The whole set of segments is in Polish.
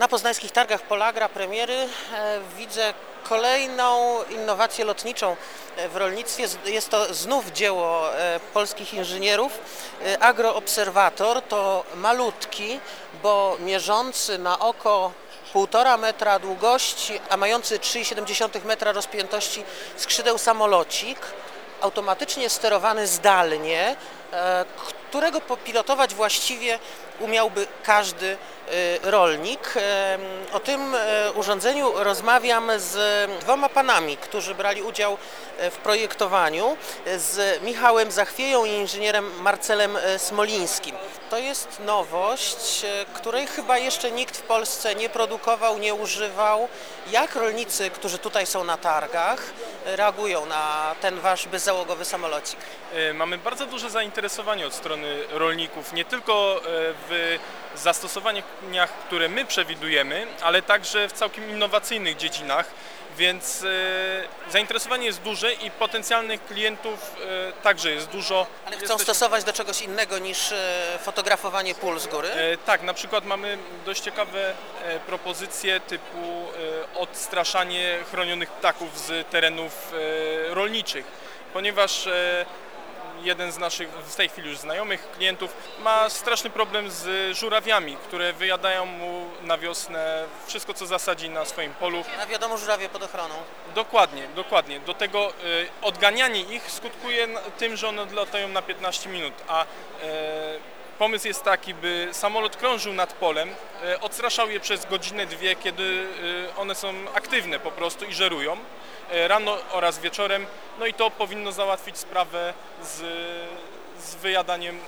Na poznańskich targach Polagra premiery e, widzę kolejną innowację lotniczą e, w rolnictwie. Jest to znów dzieło e, polskich inżynierów. Agroobserwator to malutki, bo mierzący na oko 1,5 metra długości, a mający 3,7 metra rozpiętości skrzydeł samolocik, automatycznie sterowany zdalnie, którego popilotować właściwie umiałby każdy e, rolnik. E, O tym e, urządzeniu rozmawiam z dwoma panami, którzy brali udział e, w projektowaniu, e, z Michałem Zachwieją i inżynierem Marcelem e, Smolińskim. To jest nowość, e, której chyba jeszcze nikt w Polsce nie produkował, nie używał. Jak rolnicy, którzy tutaj są na targach, e, reagują na ten wasz bezzałogowy samolocik? E, Mamy bardzo duże zainteresowanie od strony rolników, nie tylko e, w zastosowaniach, które my przewidujemy, ale także w całkiem innowacyjnych dziedzinach, więc e, zainteresowanie jest duże i potencjalnych klientów e, także jest dużo. Ale chcą Jesteśmy- stosować do czegoś innego niż e, fotografowanie pól z góry? Tak, na przykład mamy dość ciekawe propozycje typu odstraszanie chronionych ptaków z terenów rolniczych, ponieważ jeden z naszych w tej chwili już znajomych klientów ma straszny problem z żurawiami, które wyjadają mu na wiosnę wszystko co zasadzi na swoim polu. A wiadomo, żurawie pod ochroną. Dokładnie, dokładnie. Do tego e, odganianie ich skutkuje tym, że one odlatają na 15 minut, a e, pomysł jest taki, by samolot krążył nad polem, e, odstraszał je przez godzinę, dwie, kiedy e, one są aktywne po prostu i żerują, e, rano oraz wieczorem, no i to powinno załatwić sprawę z, z wyjadaniem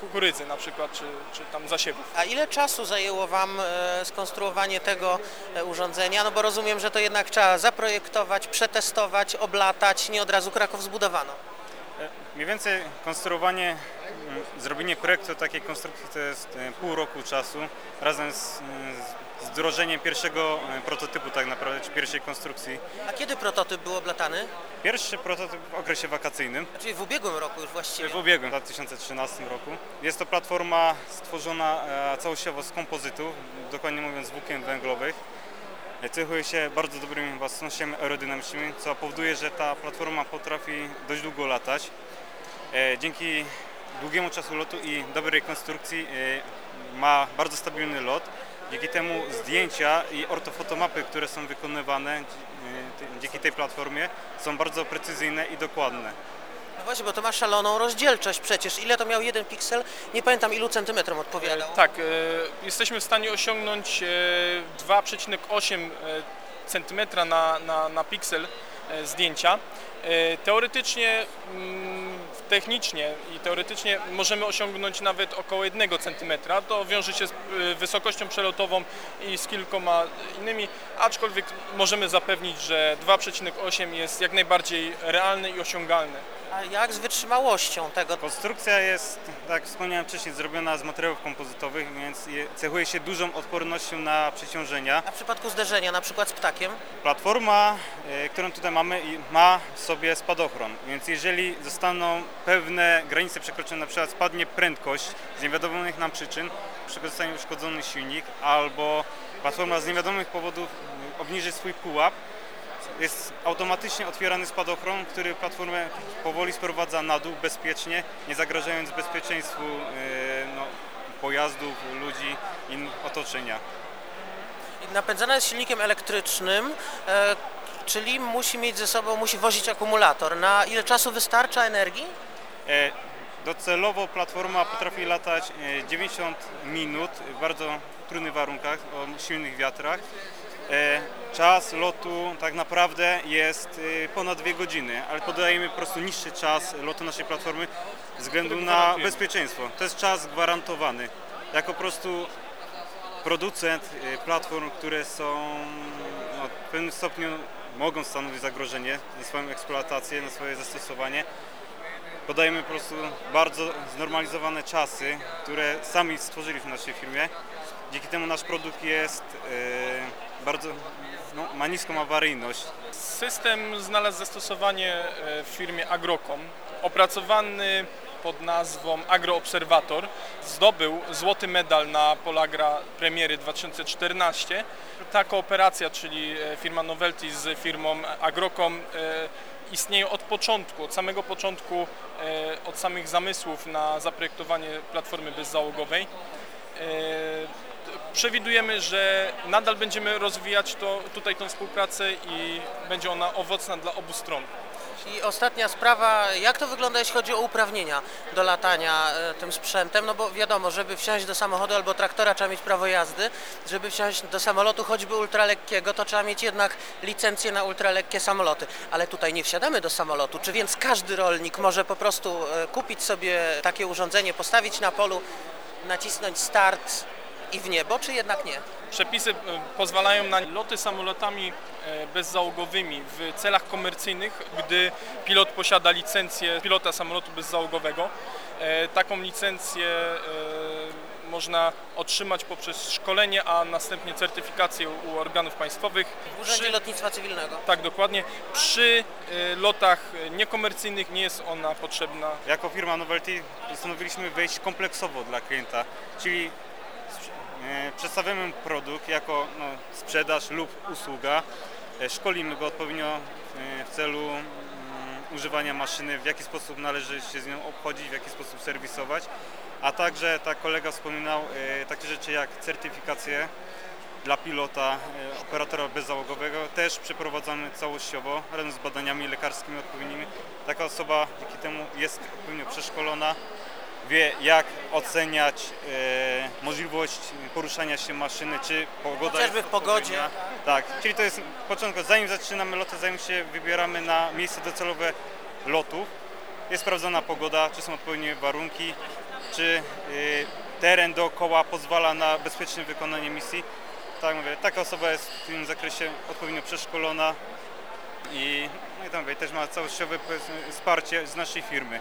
kukurydzy na przykład, czy, czy tam zasiewów. A ile czasu zajęło Wam skonstruowanie tego urządzenia? No bo rozumiem, że to jednak trzeba zaprojektować, przetestować, oblatać, nie od razu Kraków zbudowano. Mniej więcej konstruowanie, mm, zrobienie projektu takiej konstrukcji to jest e, pół roku czasu razem z, z wdrożeniem pierwszego e, prototypu tak naprawdę, czy pierwszej konstrukcji. A kiedy prototyp był oblatany? Pierwszy prototyp w okresie wakacyjnym Czyli w ubiegłym roku już właściwie. w ubiegłym 2013 roku. Jest to platforma stworzona e, całościowo z kompozytów, dokładnie mówiąc włókien węglowych. E, Cechuje się bardzo dobrymi własnościami aerodynamicznymi, co powoduje, że ta platforma potrafi dość długo latać. E, Dzięki długiemu czasu lotu i dobrej konstrukcji e, ma bardzo stabilny lot. Dzięki temu zdjęcia i ortofotomapy, które są wykonywane e, dzięki tej platformie są bardzo precyzyjne i dokładne. No właśnie, bo to ma szaloną rozdzielczość przecież. Ile to miał jeden piksel? Nie pamiętam ilu centymetrom odpowiadał. Tak, jesteśmy w stanie osiągnąć e, 2,8 cm na, na, na piksel zdjęcia. Teoretycznie, mm, technicznie i teoretycznie możemy osiągnąć nawet około 1 cm. To wiąże się z e, wysokością przelotową i z kilkoma innymi, aczkolwiek możemy zapewnić, że 2,8 jest jak najbardziej realne i osiągalne. A jak z wytrzymałością tego? Konstrukcja jest, tak jak wspomniałem wcześniej, zrobiona z materiałów kompozytowych, więc je- cechuje się dużą odpornością na przeciążenia. A w przypadku zderzenia na przykład z ptakiem? Platforma, e, którą tutaj mamy, i- ma w sobie spadochron, więc jeżeli zostaną pewne granice przekroczone, na przykład spadnie prędkość z niewiadomych nam przyczyn, przykład zostanie uszkodzony silnik, albo platforma z niewiadomych powodów e, obniży swój pułap, jest automatycznie otwierany spadochron, który platformę powoli sprowadza na dół bezpiecznie, nie zagrażając bezpieczeństwu e, no, pojazdów, ludzi i otoczenia. Napędzana jest silnikiem elektrycznym, e, czyli musi mieć ze sobą, musi wozić akumulator. Na ile czasu wystarcza energii? E, Docelowo platforma potrafi latać e, 90 minut w bardzo trudnych warunkach, o silnych wiatrach. E, Czas lotu tak naprawdę jest e, ponad dwie godziny, ale podajemy po prostu niższy czas lotu naszej platformy ze względu na bezpieczeństwo. To jest czas gwarantowany. Jako po prostu producent e, platform, które są no, w pewnym stopniu mogą stanowić zagrożenie na swoją eksploatację, na swoje zastosowanie. Podajemy po prostu bardzo znormalizowane czasy, które sami stworzyliśmy w naszej firmie. Dzięki temu nasz produkt jest e, bardzo, no, ma niską awaryjność. System znalazł zastosowanie e, w firmie Agrocom, opracowany pod nazwą Agroobserwator. Zdobył złoty medal na Polagra Premiery 2014. Ta kooperacja, czyli e, firma Novelty z firmą Agrocom e, istnieje od początku, od samego początku, od samych zamysłów na zaprojektowanie platformy bezzałogowej. Przewidujemy, że nadal będziemy rozwijać to, tutaj tą współpracę i będzie ona owocna dla obu stron. I ostatnia sprawa, jak to wygląda, jeśli chodzi o uprawnienia do latania e, tym sprzętem? No bo wiadomo, żeby wsiąść do samochodu albo traktora trzeba mieć prawo jazdy, żeby wsiąść do samolotu choćby ultralekkiego, to trzeba mieć jednak licencję na ultralekkie samoloty. Ale tutaj nie wsiadamy do samolotu, czy więc każdy rolnik może po prostu e, kupić sobie takie urządzenie, postawić na polu, nacisnąć start i w niebo, czy jednak nie? Przepisy e, pozwalają na loty samolotami e, bezzałogowymi w celach komercyjnych, gdy pilot posiada licencję pilota samolotu bezzałogowego. E, Taką licencję można otrzymać poprzez szkolenie, a następnie certyfikację u organów państwowych. W Urzędzie Przy- Lotnictwa Cywilnego. Tak, dokładnie. Przy e, lotach niekomercyjnych nie jest ona potrzebna. Jako firma Novelty postanowiliśmy wejść kompleksowo dla klienta, czyli przedstawiamy produkt jako no, sprzedaż lub usługa, e, szkolimy go odpowiednio e, w celu mm, używania maszyny, w jaki sposób należy się z nią obchodzić, w jaki sposób serwisować, a także, tak kolega wspominał, e, takie rzeczy jak certyfikacje dla pilota, e, operatora bezzałogowego też przeprowadzamy całościowo razem z badaniami lekarskimi odpowiednimi. Taka osoba dzięki temu jest odpowiednio przeszkolona, wie jak oceniać e, możliwość poruszania się maszyny, czy pogoda Chociażby jest w pogodzie. odpowiednia. Tak, czyli to jest początek, zanim zaczynamy loty, zanim się wybieramy na miejsce docelowe lotów, jest sprawdzona pogoda, czy są odpowiednie warunki, czy y, teren dookoła pozwala na bezpieczne wykonanie misji. Tak mówię, taka osoba jest w tym zakresie odpowiednio przeszkolona i, no i tam mówię, też ma całościowe powiedzmy, wsparcie z naszej firmy.